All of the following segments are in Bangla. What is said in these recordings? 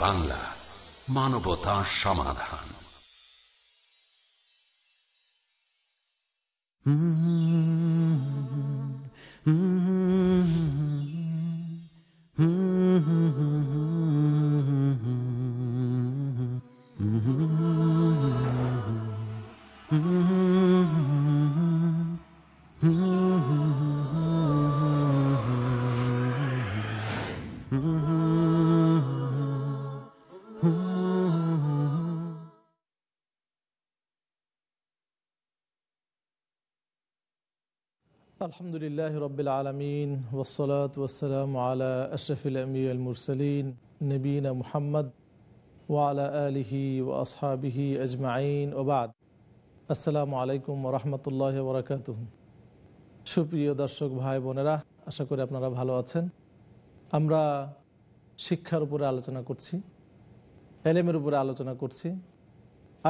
বাংলা মানবতা সমাধান। আলহামদুলিল্লাহ রবিল আলমিন ওসলাত ওসালাম আলা আশরফিল আমিউল মুরসলিন নবীনা মুহাম্মদ ওয়ালা আলিহি ও আসহাবিহি আজমাইন ওবাদ আসসালামু আলাইকুম রহমতুল্লাহ বরকাত সুপ্রিয় দর্শক ভাই বোনেরা, আশা করি আপনারা ভালো আছেন। আমরা শিক্ষার উপরে আলোচনা করছি, এলেমের উপরে আলোচনা করছি।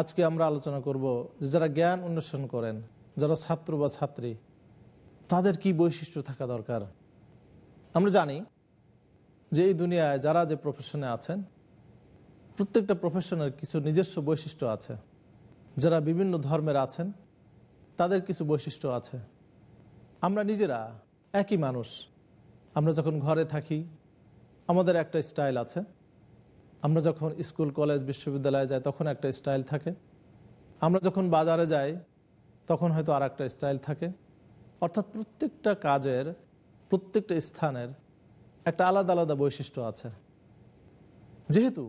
আজকে আমরা আলোচনা করব যারা জ্ঞান অন্বেষণ করেন, যারা ছাত্র বা ছাত্রী তাদের কি বৈশিষ্ট্য থাকা দরকার? আমরা জানি যে এই দুনিয়ায় যারা যে প্রফেশনে আছেন, প্রত্যেকটা প্রফেশনের কিছু নিজস্ব বৈশিষ্ট্য আছে। যারা বিভিন্ন ধর্মের আছেন, তাদের কিছু বৈশিষ্ট্য আছে। আমরা নিজেরা একই মানুষ। আমরা যখন ঘরে থাকি, আমাদের একটা স্টাইল আছে। আমরা যখন স্কুল, কলেজ, বিশ্ববিদ্যালয়ে যাই, তখন একটা স্টাইল থাকে। আমরা যখন বাজারে যাই, তখন হয়তো আর একটা স্টাইল থাকে। অর্থাৎ প্রত্যেকটা কাজের, প্রত্যেকটা স্থানের একটা আলাদা আলাদা বৈশিষ্ট্য আছে। যেহেতু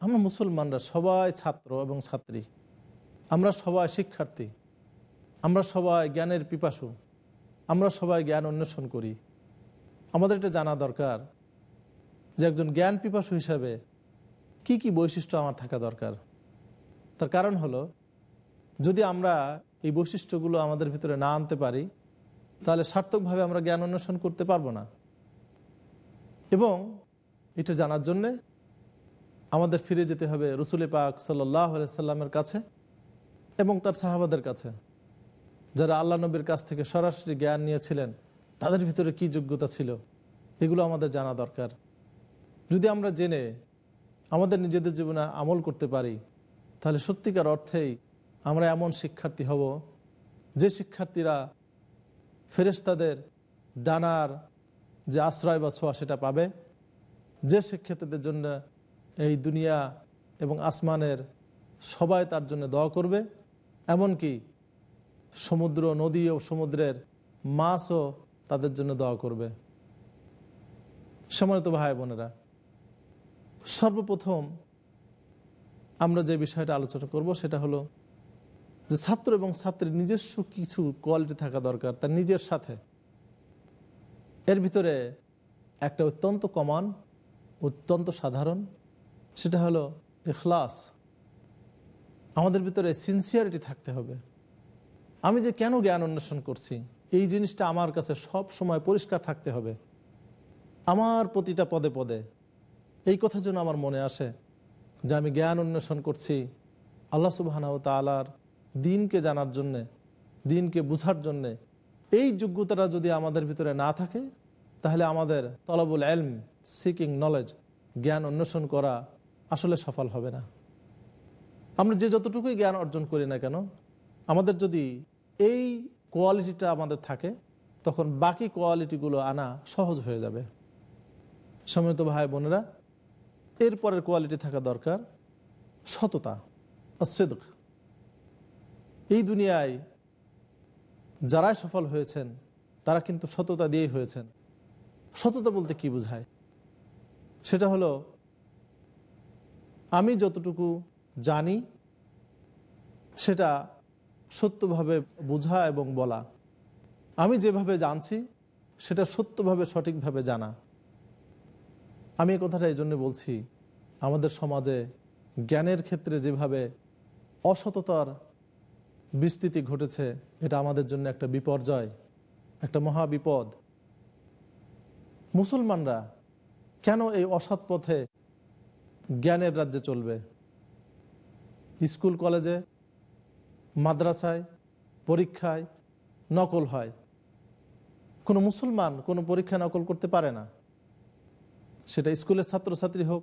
আমরা মুসলমানরা সবাই ছাত্র এবং ছাত্রী, আমরা সবাই শিক্ষার্থী, আমরা সবাই জ্ঞানের পিপাসু, আমরা সবাই জ্ঞান অন্বেষণ করি, আমাদের এটা জানা দরকার যে একজন জ্ঞান পিপাসু হিসাবে কি কি বৈশিষ্ট্য আমার থাকা দরকার। তার কারণ হলো, যদি আমরা এই বৈশিষ্ট্যগুলো আমাদের ভিতরে না আনতে পারি, তাহলে সার্থকভাবে আমরা জ্ঞান অন্বেষণ করতে পারব না। এবং এটা জানার জন্যে আমাদের ফিরে যেতে হবে রসুল পাক সাল্লাহ সাল্লামের কাছে এবং তার সাহাবাদের কাছে। যারা আল্লাহ নবীর কাছ থেকে সরাসরি জ্ঞান নিয়েছিলেন, তাদের ভিতরে কি যোগ্যতা ছিল, এগুলো আমাদের জানা দরকার। যদি আমরা জেনে আমাদের নিজেদের জীবনে আমল করতে পারি, তাহলে সত্যিকার অর্থেই আমরা এমন শিক্ষার্থী হব যে শিক্ষার্থীরা ফেরেস্তাদের ডানার যে আশ্রয় বা ছোঁয়া সেটা পাবে, যে শিক্ষার্থীদের জন্য এই দুনিয়া এবং আসমানের সবাই তার জন্য দোয়া করবে, এমনকি সমুদ্র, নদী ও সমুদ্রের মাছও তাদের জন্য দোয়া করবে। সম্মানিত ভাই বোনেরা, সর্বপ্রথম আমরা যে বিষয়টা আলোচনা করব সেটা হলো যে ছাত্র এবং ছাত্রীর নিজস্ব কিছু কোয়ালিটি থাকা দরকার তার নিজের সাথে। এর ভিতরে একটা অত্যন্ত কমান অত্যন্ত সাধারণ, সেটা হলো এখলাস আমাদের ভিতরে সিনসিয়ারিটি থাকতে হবে। আমি যে কেন জ্ঞান অন্বেষণ করছি? এই জিনিসটা আমার কাছে সব সময় পরিষ্কার থাকতে হবে। আমার প্রতিটা পদে পদে। এই কথা যেন আমার মনে আসে যে আমি জ্ঞান অন্বেষণ করছি আল্লাহ সুবাহানাউ তালার দিনকে জানার জন্যে, দিনকে বুঝার জন্যে, এই যোগ্যতাটা যদি আমাদের ভিতরে না থাকে, তাহলে আমাদের তলবুল এলম, সিকিং নলেজ, জ্ঞান অন্বেষণ করা আসলে সফল হবে না। আমরা যে যতটুকুই জ্ঞান অর্জন করি না কেন, আমাদের যদি এই কোয়ালিটিটা আমাদের থাকে, তখন বাকি কোয়ালিটিগুলো আনা সহজ হয়ে যাবে। সম্মিলিত ভাই বোনেরা, এরপরের কোয়ালিটি থাকা দরকার, সততা অসেদক এই দুনিয়ায় যারাই সফল হয়েছেন, তারা কিন্তু সততা দিয়েই হয়েছেন। সততা বলতে কি বোঝায়? সেটা হলো, আমি যতটুকু জানি, সেটা সত্যভাবে বোঝা এবং বলা। আমি যেভাবে জানছি, সেটা সত্যভাবে সঠিকভাবে জানা। আমি এই কথাটা এই জন্য বলছি, আমাদের সমাজে জ্ঞানের ক্ষেত্রে যেভাবে অসততার বিস্তৃতি ঘটেছে। এটা আমাদের জন্য একটা বিপর্যয়, একটা মহা বিপদ মুসলমানরা কেন এই অসৎ পথে জ্ঞানের রাজ্যে চলবে? স্কুল, কলেজে, মাদ্রাসায়, পরীক্ষায় নকল হয়। কোনো মুসলমান কোনো পরীক্ষা নকল করতে পারে না। সেটা স্কুলের ছাত্রছাত্রী হোক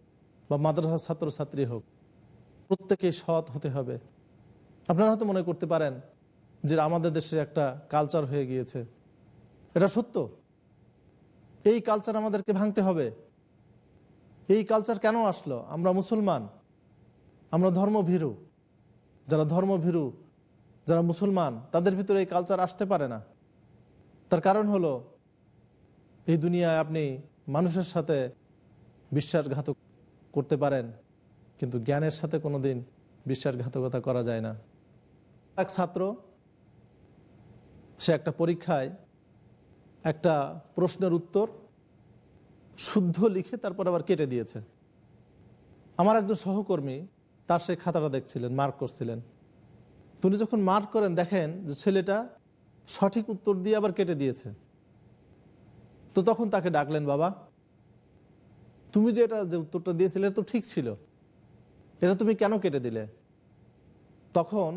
বা মাদ্রাসার ছাত্রছাত্রী হোক, প্রত্যেকেই সৎ হতে হবে। আপনারা হয়তো মনে করতে পারেন যে আমাদের দেশে একটা কালচার হয়ে গিয়েছে। এটা সত্য। এই কালচার আমাদেরকে ভাঙতে হবে। এই কালচার কেন আসলো? আমরা মুসলমান। আমরা ধর্মভীরু। যারা ধর্মভীরু, যারা মুসলমান, তাদের ভিতরে এই কালচার আসতে পারে না। তার কারণ হলো, এই দুনিয়ায় আপনি মানুষের সাথে বিশ্বাসঘাতক করতে পারেন, কিন্তু জ্ঞানের সাথে কোনো দিন বিশ্বাসঘাতকতা করা যায় না। এক ছাত্র, সে একটা পরীক্ষায় একটা প্রশ্নের উত্তর শুদ্ধ লিখে তারপর আবার কেটে দিয়েছে। আমার একজন সহকর্মী তার সেই খাতাটা দেখছিলেন মার্ক করছিলেন। তিনি যখন মার্ক করেন, দেখেন যে ছেলেটা সঠিক উত্তর দিয়ে আবার কেটে দিয়েছে। তো তখন তাকে ডাকলেন, বাবা, তুমি যে এটা যে উত্তরটা দিয়েছিলে তো ঠিক ছিল। এটা তুমি কেন কেটে দিলে? তখন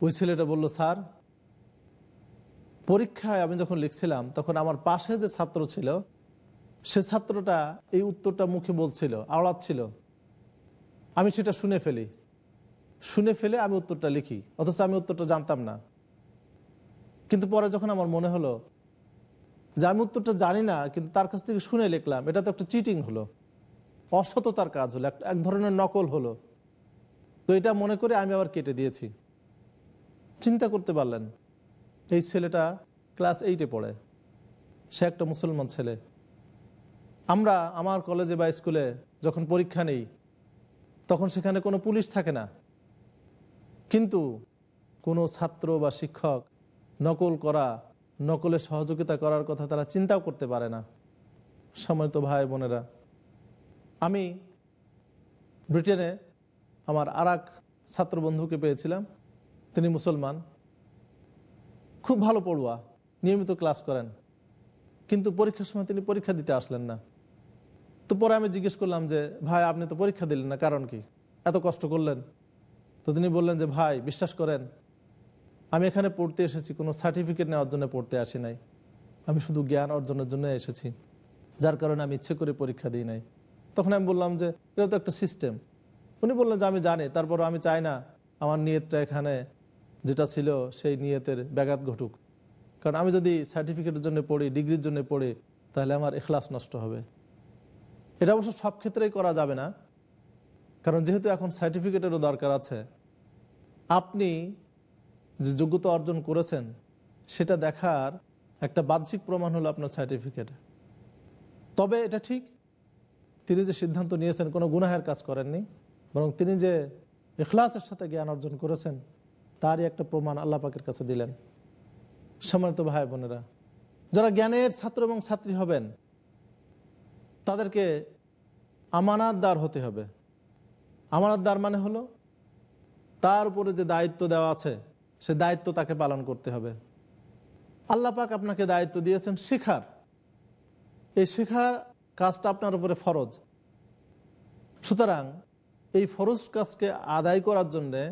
ওই ছেলেটা বলল, স্যার, পরীক্ষায় আমি যখন লিখছিলাম, তখন আমার পাশে যে ছাত্র ছিল, সে ছাত্রটা এই উত্তরটা মুখে বলছিল, আওড়াচ্ছিল। আমি সেটা শুনে ফেলি। শুনে ফেলে আমি উত্তরটা লিখি, অথচ আমি উত্তরটা জানতাম না। কিন্তু পরে যখন আমার মনে হলো যে আমি উত্তরটা জানি না, কিন্তু তার কাছ থেকে শুনে লিখলাম, এটা তো একটা চিটিং হলো। অসততার কাজ হলো, এক- এক ধরনের নকল হলো। তো এটা মনে করে আমি আবার কেটে দিয়েছি। চিন্তা করতে পারলেন, এই ছেলেটা ক্লাস এইটে পড়ে। সে একটা মুসলমান ছেলে। আমরা আমার কলেজে বা স্কুলে যখন পরীক্ষা নেই, তখন সেখানে কোনো পুলিশ থাকে না। কিন্তু কোনো ছাত্র বা শিক্ষক নকল করা, নকলে সহযোগিতা করার কথা তারা চিন্তাও করতে পারে না। সম্মানিত ভাই বোনেরা, আমি ব্রিটেনে আমার আর এক ছাত্র বন্ধুকে পেয়েছিলাম। তিনি মুসলমান। খুব ভালো পড়ুয়া, নিয়মিত ক্লাস করেন। কিন্তু পরীক্ষার সময় তিনি পরীক্ষা দিতে আসলেন না। তো পরে আমি জিজ্ঞেস করলাম যে, ভাই, আপনি তো পরীক্ষা দিলেন না, কারণ কি? এত কষ্ট করলেন? তো তিনি বললেন যে, ভাই, বিশ্বাস করেন, আমি এখানে পড়তে এসেছি, কোনো সার্টিফিকেট নেওয়ার জন্য পড়তে আসি নাই। আমি শুধু জ্ঞান অর্জনের জন্য এসেছি, যার কারণে আমি ইচ্ছে করে পরীক্ষা দিই নাই। তখন আমি বললাম যে, এটা তো একটা সিস্টেম উনি বললেন যে, আমি জানি তারপর আমি চাই না, আমার নিয়তটা এখানে যেটা ছিল সেই নিয়তের ব্যাঘাত ঘটুক। কারণ আমি যদি সার্টিফিকেটের জন্য পড়ি ডিগ্রির জন্য পড়ি, তাহলে আমার এখলাস নষ্ট হবে। এটা অবশ্য সব ক্ষেত্রেই করা যাবে না। কারণ যেহেতু এখন সার্টিফিকেটেরও দরকার আছে, আপনি যে যোগ্যতা অর্জন করেছেন, সেটা দেখার একটা বাহ্যিক প্রমাণ হলো আপনার সার্টিফিকেট তবে এটা ঠিক, তিনি যে সিদ্ধান্ত নিয়েছেন, কোনো গুনাহের কাজ করেননি, বরং তিনি যে এখলাসের সাথে জ্ঞান অর্জন করেছেন তারই একটা প্রমাণ আল্লাহ পাকের কাছে দিলেন। সম্মানিত ভাই বোনেরা, যারা জ্ঞানের ছাত্র এবং ছাত্রী হবেন, তাদেরকে আমানাতদার হতে হবে। আমানতদার মানে হলো, তার উপরে যে দায়িত্ব দেওয়া আছে, সে দায়িত্ব তাকে পালন করতে হবে। আল্লাহ পাক আপনাকে দায়িত্ব দিয়েছেন শেখার। এই শেখার কাজটা আপনার উপরে ফরজ। সুতরাং এই ফরজ কাজকে আদায় করার জন্যে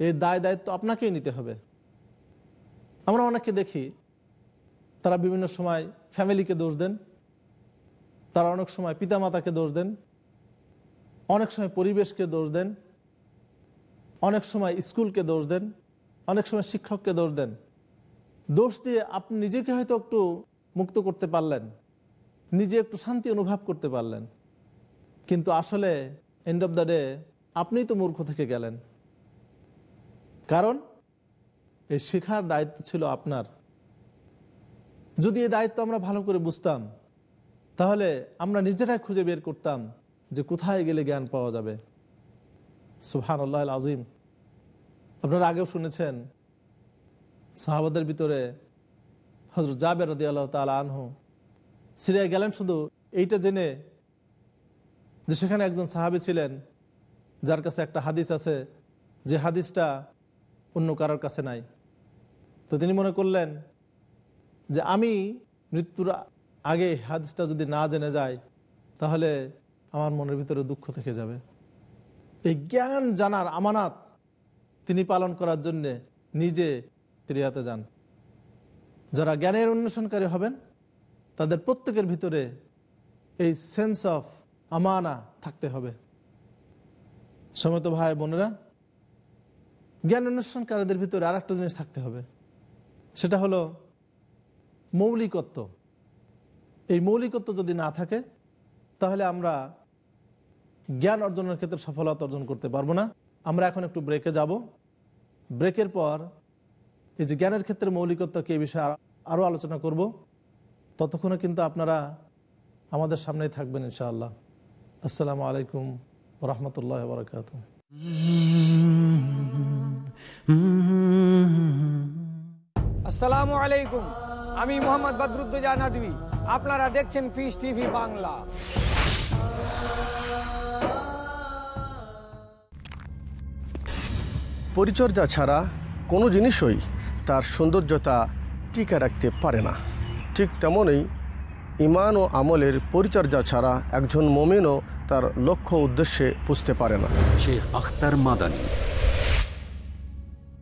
এই দায় দায়িত্ব আপনাকেই নিতে হবে। আমরা অনেককে দেখি, তারা বিভিন্ন সময় ফ্যামিলিকে দোষ দেন, তারা অনেক সময় পিতামাতাকে দোষ দেন, অনেক সময় পরিবেশকে দোষ দেন, অনেক সময় স্কুলকে দোষ দেন, অনেক সময় শিক্ষককে দোষ দেন। দোষ দিয়ে আপনি নিজেকে হয়তো একটু মুক্ত করতে পারলেন, নিজে একটু শান্তি অনুভব করতে পারলেন। কিন্তু আসলে এন্ড অফ দ্য ডে আপনিই তো মূর্খ থেকে গেলেন। কারণ এই শেখার দায়িত্ব ছিল আপনার। যদি এই দায়িত্ব আমরা ভালো করে বুঝতাম, তাহলে আমরা নিজেরাই খুঁজে বের করতাম যে কোথায় গেলে জ্ঞান পাওয়া যাবে। সুহান আল্লাহ আজিম আপনারা আগেও শুনেছেন, সাহাবাদের ভিতরে হজরত জাবের রদি আল্লাহ তালা আনহু সিরিয়ায় গেলেন শুধু এইটা জেনে যে সেখানে একজন সাহাবি ছিলেন, যার কাছে একটা হাদিস আছে, যে হাদিসটা অন্য কারোর কাছে নাই। তো তিনি মনে করলেন যে আমি মৃত্যুর আগে হাদিসটা যদি না জেনে যাই তাহলে আমার মনের ভিতরে দুঃখ থেকে যাবে। এই জ্ঞান জানার আমানাত তিনি পালন করার জন্যে নিজে সিরিয়াতে যান। যারা জ্ঞানের অন্বেষণকারী হবেন, তাদের প্রত্যেকের ভিতরে এই সেন্স অফ আমানা থাকতে হবে। সমত ভাই বোনেরা জ্ঞান অনুষ্ঠানকারীদের ভিতরে আর একটা জিনিস থাকতে হবে। সেটা হলো মৌলিকত্ব। এই মৌলিকত্ব যদি না থাকে, তাহলে আমরা জ্ঞান অর্জনের ক্ষেত্রে সফলতা অর্জন করতে পারব না। আমরা এখন একটু ব্রেকে যাব। ব্রেকের পর এই যে জ্ঞানের ক্ষেত্রে মৌলিকত্ব কি এই বিষয়ে আরও আলোচনা করব। ততক্ষণে কিন্তু আপনারা আমাদের সামনেই থাকবেন ইনশাআল্লাহ। আসসালামু আলাইকুম রহমতুল্লাহ বরকাত আসসালামু আলাইকুম। আমি মোহাম্মদ বদরুদ্দোজা নদী আপনারা দেখছেন পিস টিভি বাংলা। পরিচর্যা ছাড়া কোনো জিনিসই তার সৌন্দর্যতা টিকে রাখতে পারে না। ঠিক তেমনই ইমান ও আমলের পরিচর্যা ছাড়া একজন মমিনও তার লক্ষ্য উদ্দেশ্যে পুষতে পারে না। Sheikh Akhtar Madani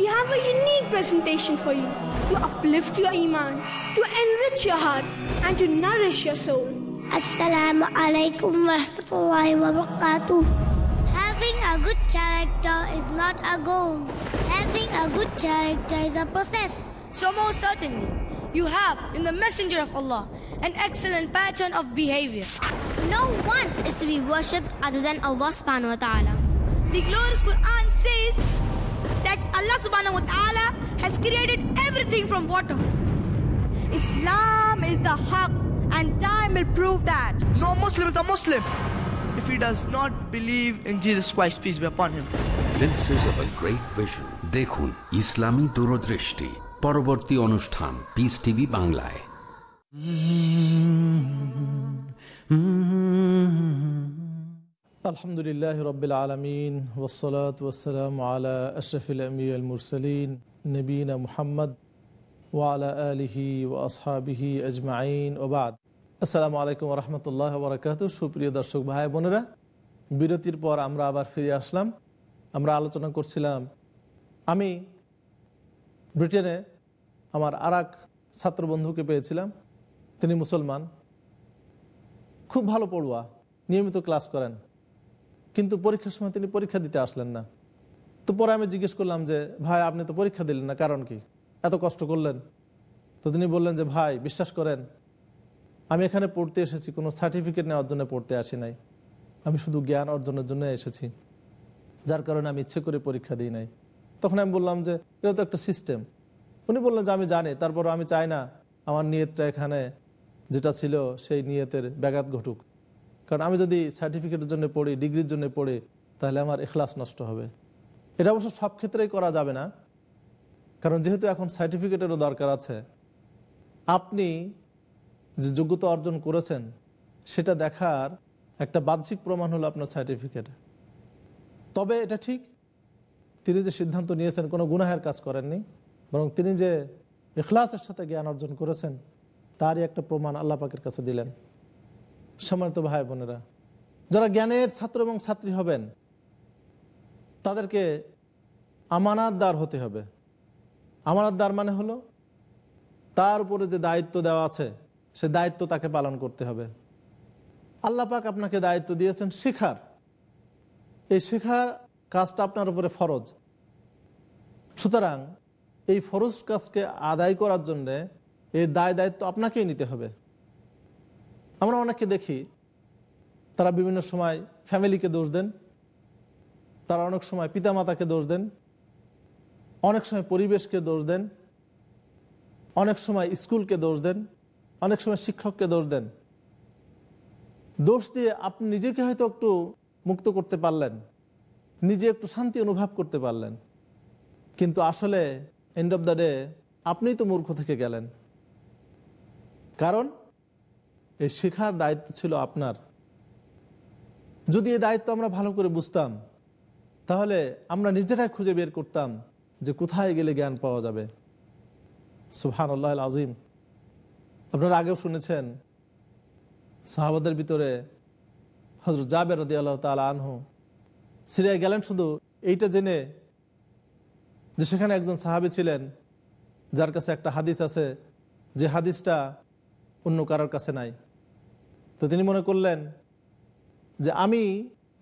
we have a unique presentation for you to uplift your iman, to enrich your heart, and to nourish your soul. Assalamu alaikum warahmatullahi wabarakatuh. Having a good character is not a goal. Having a good character is a process. So most certainly, you have in the messenger of Allah an excellent pattern of behavior. No one is to be worshipped other than Allah subhanahu wa ta'ala. The glorious Quran says Allah subhanahu wa ta'ala has created everything from water. Islam is the haq and time will prove that. No Muslim is a Muslim if he does not believe in Jesus Christ, peace be upon him. Glimpses of a great vision. দেখুন ইসলামী দূরদৃষ্টি পরবর্তী অনুষ্ঠান পিস টিভি বাংলায় আলহামদুলিল্লাহ রবিল আলমিন ওসলাত ওসালাম আলা আশরফিল আমিউল মুরসলিন, নবীনা মুহাম্মদ ওয়ালা আলিহি ও আসহাবিহি আজমাইন ওবাদ আসসালামু আলাইকুম রহমতুল্লাহ বরকাত সুপ্রিয় দর্শক ভাই বোনেরা, বিরতির পর আমরা আবার ফিরে আসলাম। আমরা আলোচনা করছিলাম, আমি ব্রিটেনে আমার আর এক ছাত্র বন্ধুকে পেয়েছিলাম। তিনি মুসলমান। খুব ভালো পড়ুয়া, নিয়মিত ক্লাস করেন। কিন্তু পরীক্ষার সময় তিনি পরীক্ষা দিতে আসলেন না। তো পরে আমি জিজ্ঞেস করলাম যে, ভাই, আপনি তো পরীক্ষা দিলেন না, কারণ কি? এত কষ্ট করলেন? তো তিনি বললেন যে, ভাই, বিশ্বাস করেন, আমি এখানে পড়তে এসেছি, কোনো সার্টিফিকেট নেওয়ার জন্য পড়তে আসি নাই। আমি শুধু জ্ঞান অর্জনের জন্য এসেছি, যার কারণে আমি ইচ্ছে করে পরীক্ষা দিই নাই। তখন আমি বললাম যে, এটা তো একটা সিস্টেম উনি বললেন যে, আমি জানি তারপর আমি চাই না, আমার নিয়তটা এখানে যেটা ছিল, সেই নিয়তের ব্যাঘাত ঘটুক। কারণ আমি যদি সার্টিফিকেটের জন্য পড়ি ডিগ্রির জন্য পড়ি, তাহলে আমার এখলাস নষ্ট হবে। এটা অবশ্য সব ক্ষেত্রেই করা যাবে না। কারণ যেহেতু এখন সার্টিফিকেটেরও দরকার আছে, আপনি যে যোগ্যতা অর্জন করেছেন, সেটা দেখার একটা বাহ্যিক প্রমাণ হলো আপনার সার্টিফিকেট তবে এটা ঠিক, তিনি যে সিদ্ধান্ত নিয়েছেন, কোনো গুনাহের কাজ করেননি, বরং তিনি যে এখলাসের সাথে জ্ঞান অর্জন করেছেন, তারই একটা প্রমাণ আল্লাহ পাকের কাছে দিলেন। সম্মানিত ভাই বোনেরা, যারা জ্ঞানের ছাত্র এবং ছাত্রী হবেন, তাদেরকে আমানাতদার হতে হবে। আমানাতদার মানে হলো, তার উপরে যে দায়িত্ব দেওয়া আছে, সে দায়িত্ব তাকে পালন করতে হবে। আল্লাহ পাক আপনাকে দায়িত্ব দিয়েছেন শেখার। এই শেখার কাজটা আপনার উপরে ফরজ। সুতরাং এই ফরজ কাজকে আদায় করার জন্যে এই দায় দায়িত্ব আপনাকেই নিতে হবে। আমরা অনেককে দেখি, তারা বিভিন্ন সময় ফ্যামিলিকে দোষ দেন, তারা অনেক সময় পিতামাতাকে দোষ দেন, অনেক সময় পরিবেশকে দোষ দেন, অনেক সময় স্কুলকে দোষ দেন, অনেক সময় শিক্ষককে দোষ দেন। দোষ দিয়ে আপনি নিজেকে হয়তো একটু মুক্ত করতে পারলেন, নিজে একটু শান্তি অনুভব করতে পারলেন, কিন্তু আসলে এন্ড অফ দ্য ডে আপনিই তো মূর্খ থেকে গেলেন। কারণ এই শেখার দায়িত্ব ছিল আপনার। যদি এই দায়িত্ব আমরা ভালো করে বুঝতাম, তাহলে আমরা নিজেরাই খুঁজে বের করতাম যে কোথায় গেলে জ্ঞান পাওয়া যাবে। সুহান আল্লাহ আজিম আপনারা আগেও শুনেছেন, সাহাবাদের ভিতরে হজরত জাবের রদি আল্লাহ তালা আনহু সিরিয়ায় গেলেন শুধু এইটা জেনে যে সেখানে একজন সাহাবি ছিলেন, যার কাছে একটা হাদিস আছে, যে হাদিসটা অন্য কারোর কাছে নাই। তো তিনি মনে করলেন যে আমি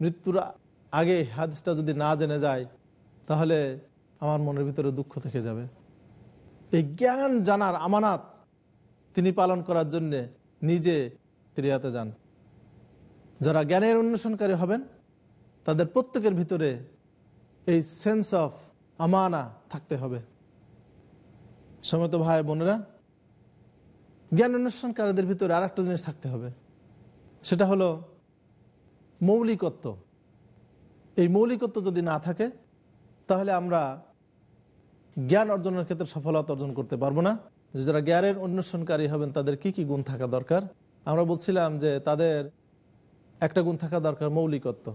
মৃত্যুর আগে হাদিসটা যদি না জেনে যাই তাহলে আমার মনের ভিতরে দুঃখ থেকে যাবে। এই জ্ঞান জানার আমানাত তিনি পালন করার জন্যে নিজে সিরিয়াতে যান। যারা জ্ঞানের অন্বেষণকারী হবেন, তাদের প্রত্যেকের ভিতরে এই সেন্স অফ আমানা থাকতে হবে। সমত ভাই বোনেরা, জ্ঞান অন্বেষণকারীদের ভিতরে আর একটা জিনিস থাকতে হবে। সেটা হলো মৌলিকত্ব। এই মৌলিকত্ব যদি না থাকে, তাহলে আমরা জ্ঞান অর্জনের ক্ষেত্রে সফলতা অর্জন করতে পারব না। যে যারা জ্ঞানের অন্বেষণকারী হবেন, তাদের কি কি গুণ থাকা দরকার? আমরা বলছিলাম যে তাদের একটা গুণ থাকা দরকার, মৌলিকত্ব।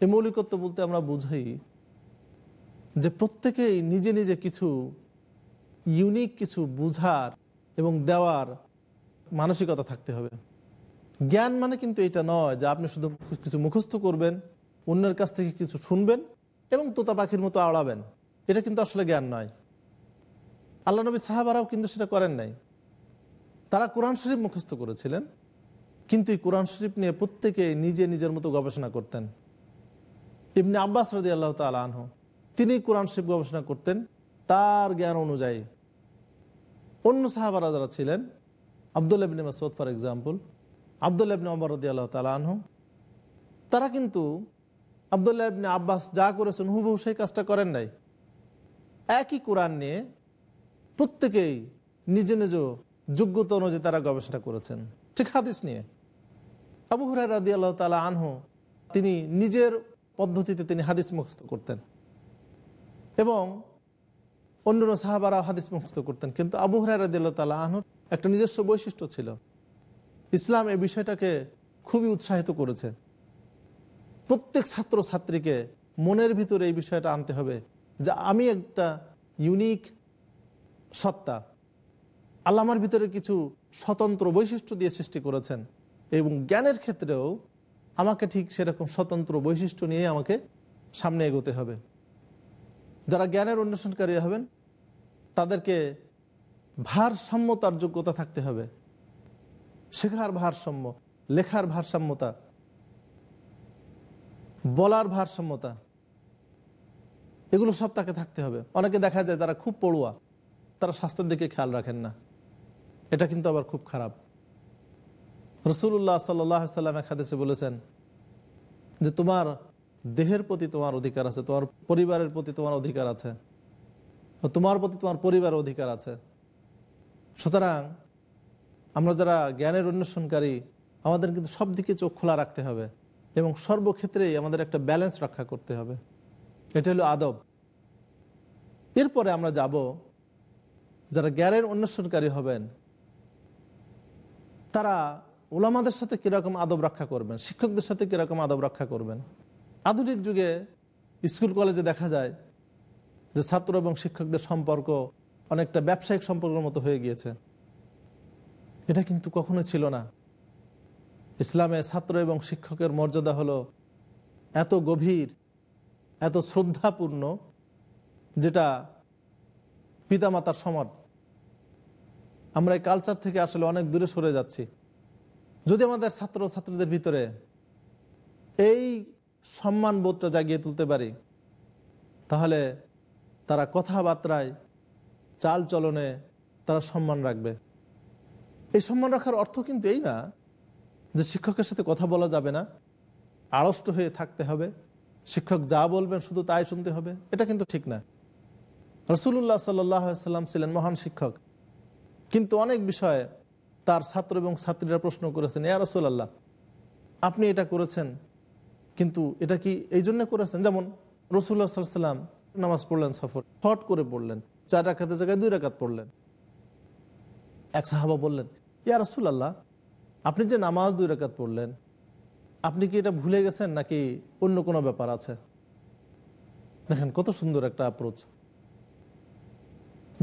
এই মৌলিকত্ব বলতে আমরা বুঝাই যে প্রত্যেকেই নিজে নিজে কিছু ইউনিক কিছু বুঝার এবং দেওয়ার মানসিকতা থাকতে হবে। জ্ঞান মানে কিন্তু এটা নয় যে আপনি শুধু কিছু মুখস্থ করবেন, অন্যের কাছ থেকে কিছু শুনবেন এবং তোতা পাখির মতো আওড়াবেন। এটা কিন্তু আসলে জ্ঞান নয়। আল্লাহ নবী সাহাবারাও কিন্তু সেটা করেন নাই। তারা কোরআন শরীফ মুখস্থ করেছিলেন, কিন্তু এই কোরআন শরীফ নিয়ে প্রত্যেকে নিজে নিজের মতো গবেষণা করতেন। ইবনে আব্বাস রদি আল্লাহ তাল আনহ, তিনি কোরআন শরীফ গবেষণা করতেন তার জ্ঞান অনুযায়ী। অন্য সাহাবারা যারা ছিলেন, আবদুল্লাহ ইবনে মাসুদ ফর এক্সাম্পল আবদুল্লাহ ইবনে অমর রদি আল্লাহ তাল আনহ, তারা কিন্তু আবদুল্লাহ ইবনে আব্বাস যা করেছেন হুবহু সেই কাজটা করেন নাই। একই কোরআন নিয়ে প্রত্যেকেই নিজ নিজ যোগ্যতা অনুযায়ী তারা গবেষণা করেছেন। ঠিক হাদিস নিয়ে। আবু হুরাই রাদি আল্লাহ তালা আনহু, তিনি নিজের পদ্ধতিতে তিনি হাদিস মুখস্থ করতেন। এবং অন্যান্য সাহাবারা হাদিস মুখস্থ করতেন। কিন্তু আবু হুরাই রাদি আল্লাহ তালা আনহুর একটা নিজস্ব বৈশিষ্ট্য ছিল। ইসলাম এই বিষয়টাকে খুবই উৎসাহিত করেছে। প্রত্যেক ছাত্র ছাত্রীকে মনের ভিতরে এই বিষয়টা আনতে হবে যে আমি একটা ইউনিক সত্তা। আল্লাহ আমার ভিতরে কিছু স্বতন্ত্র বৈশিষ্ট্য দিয়ে সৃষ্টি করেছেন এবং জ্ঞানের ক্ষেত্রেও আমাকে ঠিক সেরকম স্বতন্ত্র বৈশিষ্ট্য নিয়ে আমাকে সামনে এগোতে হবে। যারা জ্ঞানের অন্বেষণকারী হবেন, তাদেরকে ভারসাম্যতার যোগ্যতা থাকতে হবে। শেখার ভারসাম্য, লেখার ভারসাম্যতা, বলার ভারসাম্যতা, এগুলো সব তাকে থাকতে হবে। অনেকে দেখা যায় তারা খুব পড়ুয়া, তারা স্বাস্থ্যের দিকে খেয়াল রাখেন না। এটা কিন্তু আবার খুব খারাপ। রসুল্লাহ সাল্লাহ সাল্লাম এক বলেছেন যে, তোমার দেহের প্রতি তোমার অধিকার আছে, তোমার পরিবারের প্রতি তোমার অধিকার আছে, তোমার প্রতি তোমার পরিবারের অধিকার আছে। সুতরাং আমরা যারা জ্ঞানের অন্বেষণকারী, আমাদের কিন্তু সব দিকে চোখ খোলা রাখতে হবে এবং সর্বক্ষেত্রেই আমাদের একটা ব্যালেন্স রক্ষা করতে হবে। এটা হলো আদব। এরপরে আমরা যাব, যারা জ্ঞানের অন্বেষণকারী হবেন, তারা ওলামাদের সাথে কীরকম আদব রক্ষা করবেন, শিক্ষকদের সাথে কীরকম আদব রক্ষা করবেন? আধুনিক যুগে স্কুল, কলেজে দেখা যায় যে ছাত্র এবং শিক্ষকদের সম্পর্ক অনেকটা ব্যবসায়িক সম্পর্কের মতো হয়ে গিয়েছে। এটা কিন্তু কখনো ছিল না। ইসলামে ছাত্র এবং শিক্ষকের মর্যাদা হলো এত গভীর, এত শ্রদ্ধাপূর্ণ, যেটা পিতামাতার সমান আমরা এই কালচার থেকে আসলে অনেক দূরে সরে যাচ্ছি। যদি আমাদের ছাত্র ছাত্রীদের ভিতরে এই সম্মান বোধটা জাগিয়ে তুলতে পারি, তাহলে তারা কথাবার্তায় চাল চলনে তারা সম্মান রাখবে। এই সম্মান রাখার অর্থ কিন্তু এই না যে শিক্ষকের সাথে কথা বলা যাবে না, আড়ষ্ট হয়ে থাকতে হবে। শিক্ষক যা বলবেন শুধু তাই শুনতে হবে, এটা কিন্তু ঠিক না। রসুল্লাহ সাল্লাম ছিলেন মহান শিক্ষক। কিন্তু অনেক বিষয়ে তার ছাত্র এবং ছাত্রীরা প্রশ্ন করেছেন, ইয়া রসুল্লাহ আপনি এটা করেছেন, কিন্তু এটা কি এই জন্য করেছেন? যেমন রসুল্লাহ সাল্লাম নামাজ পড়লেন সফর, শর্ট করে পড়লেন, চার রাখাতের জায়গায় দুই রাখাত পড়লেন। এক সাহাবা বললেন ইয়া রসুল্লাহ আপনি যে নামাজ দুই রাকাত পড়লেন, আপনি কি এটা ভুলে গেছেন নাকি অন্য কোনো ব্যাপার আছে? দেখেন, কত সুন্দর একটা অ্যাপ্রোচ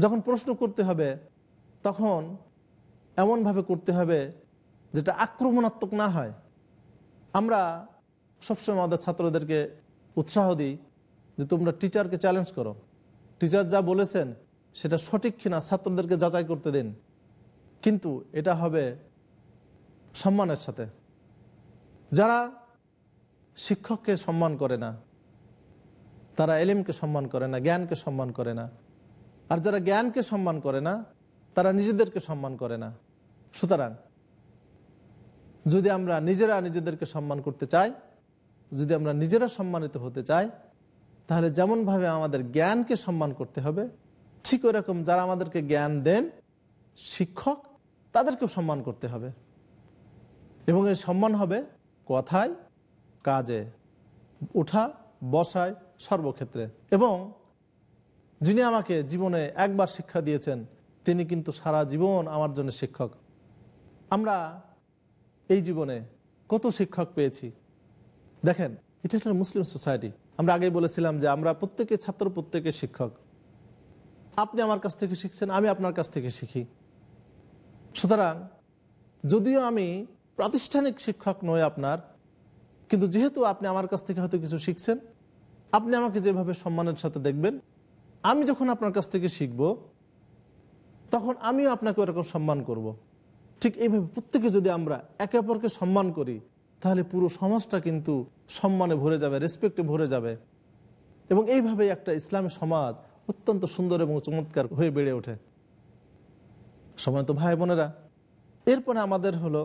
যখন প্রশ্ন করতে হবে, তখন এমনভাবে করতে হবে যেটা আক্রমণাত্মক না হয়। আমরা সবসময় আমাদের ছাত্রদেরকে উৎসাহ দিই যে তোমরা টিচারকে চ্যালেঞ্জ করো। টিচার যা বলেছেন, সেটা সঠিক কিনা ছাত্রদেরকে যাচাই করতে দিন। কিন্তু এটা হবে সম্মানের সাথে। যারা শিক্ষককে সম্মান করে না, তারা এলিমকে সম্মান করে না, জ্ঞানকে সম্মান করে না। আর যারা জ্ঞানকে সম্মান করে না, তারা নিজেদেরকে সম্মান করে না। সুতরাং যদি আমরা নিজেরা নিজেদেরকে সম্মান করতে চাই, যদি আমরা নিজেরা সম্মানিত হতে চাই, তাহলে যেমনভাবে আমাদের জ্ঞানকে সম্মান করতে হবে, ঠিক ওরকম যারা আমাদেরকে জ্ঞান দেন, শিক্ষক তাদেরকেও সম্মান করতে হবে। এবং এই সম্মান হবে কথায়, কাজে ওঠা বসায় সর্বক্ষেত্রে। এবং যিনি আমাকে জীবনে একবার শিক্ষা দিয়েছেন, তিনি কিন্তু সারা জীবন আমার জন্য শিক্ষক। আমরা এই জীবনে কত শিক্ষক পেয়েছি। দেখেন, এটা একটা মুসলিম সোসাইটি। আমরা আগেই বলেছিলাম যে আমরা প্রত্যেকে ছাত্র, প্রত্যেকে শিক্ষক। আপনি আমার কাছ থেকে শিখছেন, আমি আপনার কাছ থেকে শিখি। সুতরাং যদিও আমি প্রাতিষ্ঠানিক শিক্ষক নই আপনার, কিন্তু যেহেতু আপনি আমার কাছ থেকে হয়তো কিছু শিখছেন, আপনি আমাকে যেভাবে সম্মানের সাথে দেখবেন, আমি যখন আপনার কাছ থেকে শিখব, তখন আমিও আপনাকে ওরকম সম্মান করব। ঠিক এইভাবে প্রত্যেকে যদি আমরা একে অপরকে সম্মান করি, তাহলে পুরো সমাজটা কিন্তু সম্মানে ভরে যাবে রেসপেক্টে ভরে যাবে এবং এইভাবে একটা ইসলামী সমাজ অত্যন্ত সুন্দর এবং চমৎকার হয়ে বেড়ে ওঠে সময় তো ভাই বোনেরা, এরপরে আমাদের হলো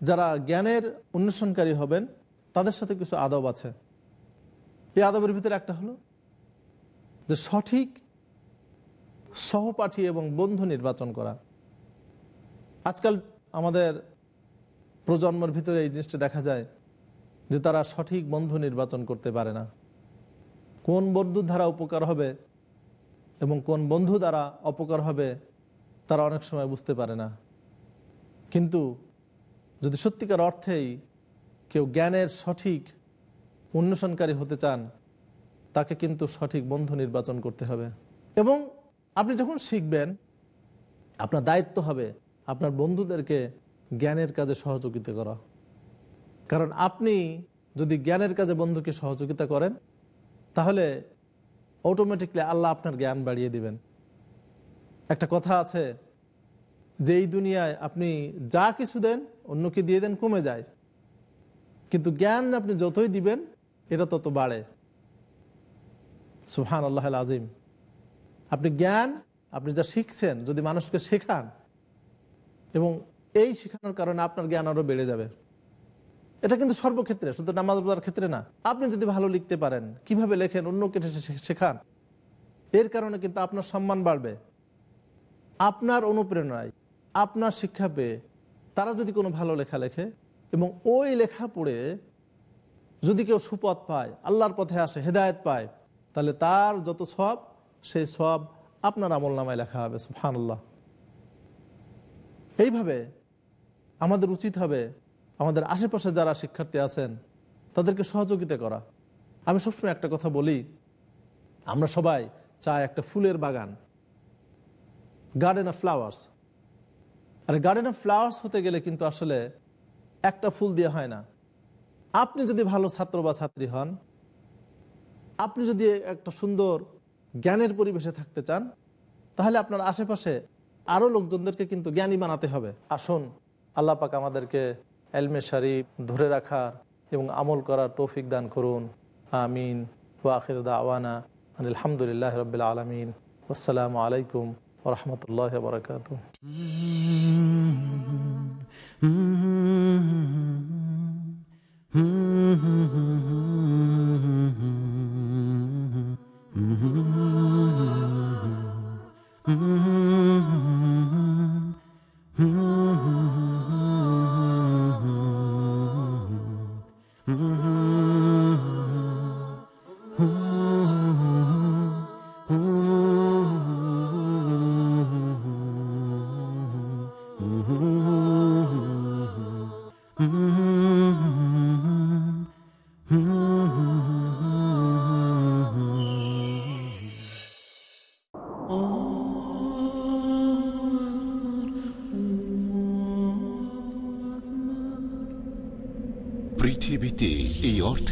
যারা জ্ঞানের অন্বেষণকারী হবেন, তাদের সাথে কিছু আদব আছে। এই আদবের ভিতরে একটা হলো যে সঠিক সহপাঠী এবং বন্ধু নির্বাচন করা। আজকাল আমাদের প্রজন্মের ভিতরে এই জিনিসটা দেখা যায় যে তারা সঠিক বন্ধু নির্বাচন করতে পারে না। কোন বন্ধুর দ্বারা উপকার হবে এবং কোন বন্ধু দ্বারা অপকার হবে তারা অনেক সময় বুঝতে পারে না। কিন্তু যদি সত্যিকার অর্থেই কেউ জ্ঞানের সঠিক অন্বেষণকারী হতে চান, তাকে কিন্তু সঠিক বন্ধু নির্বাচন করতে হবে। এবং আপনি যখন শিখবেন, আপনার দায়িত্ব হবে আপনার বন্ধুদেরকে জ্ঞানের কাজে সহযোগিতা করা। কারণ আপনি যদি জ্ঞানের কাজে বন্ধুকে সহযোগিতা করেন, তাহলে অটোমেটিকলি আল্লাহ আপনার জ্ঞান বাড়িয়ে দিবেন। একটা কথা আছে যে এই দুনিয়ায় আপনি যা কিছু দেন অন্যকে দিয়ে দেন কমে যায়। কিন্তু জ্ঞান আপনি যতই দিবেন, এটা তত বাড়ে। সুহান আল্লাহ আজিম আপনি জ্ঞান, আপনি যা শিখছেন, যদি মানুষকে শেখান, এবং এই শেখানোর কারণে আপনার জ্ঞান আরও বেড়ে যাবে। এটা কিন্তু সর্বক্ষেত্রে, শুধু নামাজ রোজার ক্ষেত্রে না। আপনি যদি ভালো লিখতে পারেন, কীভাবে লেখেন, অন্যকে শেখান, এর কারণে কিন্তু আপনার সম্মান বাড়বে। আপনার অনুপ্রেরণায়, আপনার শিক্ষা পেয়ে তারা যদি কোনো ভালো লেখা লেখে এবং ওই লেখা পড়ে যদি কেউ সুপথ পায়, আল্লাহর পথে আসে, হেদায়ত পায়, তাহলে তার যত সব সেই সব আপনার আমল নামায় লেখা হবে সুফানুল্লাহ এইভাবে আমাদের উচিত হবে আমাদের আশেপাশে যারা শিক্ষার্থী আছেন, তাদেরকে সহযোগিতা করা। আমি সবসময় একটা কথা বলি, আমরা সবাই চাই একটা ফুলের বাগান। গার্ডেন অফ ফ্লাওয়ার্স আর গার্ডেন অফ ফ্লাওয়ার্স হতে গেলে কিন্তু আসলে একটা ফুল দিয়ে হয় না। আপনি যদি ভালো ছাত্র বা ছাত্রী হন, আপনি যদি একটা সুন্দর জ্ঞানের পরিবেশে থাকতে চান, তাহলে আপনার আশেপাশে আরও লোকজনদেরকে কিন্তু জ্ঞানী বানাতে হবে। আসুন, আল্লাহ পাক আমাদেরকে এলমে শরীফ ধরে রাখার এবং আমল করার তৌফিক দান করুন। আমিন। ওয়াখির দাওয়ানা আলহামদুলিল্লাহ রবিল আলমিন। আসসালামু আলাইকুম ورحمة الله وبركاته Mm-hmm. এই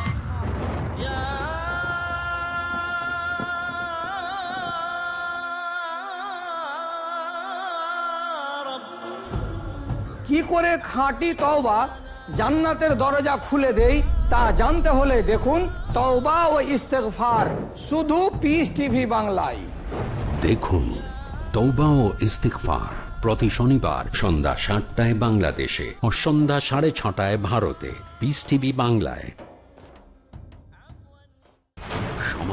কি করে খাঁটি তওবা জান্নাতের দরজা খুলে দেই তা জানতে হলে দেখুন তওবা ও ইস্তেগফার শুধু পিস টিভি বাংলায়। দেখুন তৌবা ও ইস্তিকফার প্রতি শনিবার সন্ধ্যা সাতটায় বাংলাদেশে ও সন্ধ্যা সাড়ে ছটায় ভারতে। পিস টিভি বাংলায়।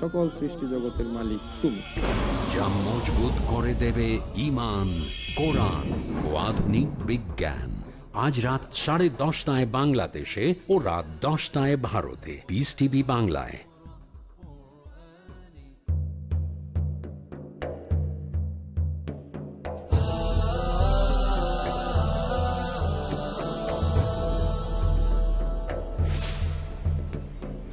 সকল সৃষ্টি জগতের মালিক তুমি। যা মজবুত করে দেবে ইমান, কোরআন ও আধুনিক বিজ্ঞান। আজ রাত সাড়ে দশটায় বাংলাদেশে ও রাত দশটায় ভারতে। পিস টিভি বাংলায়।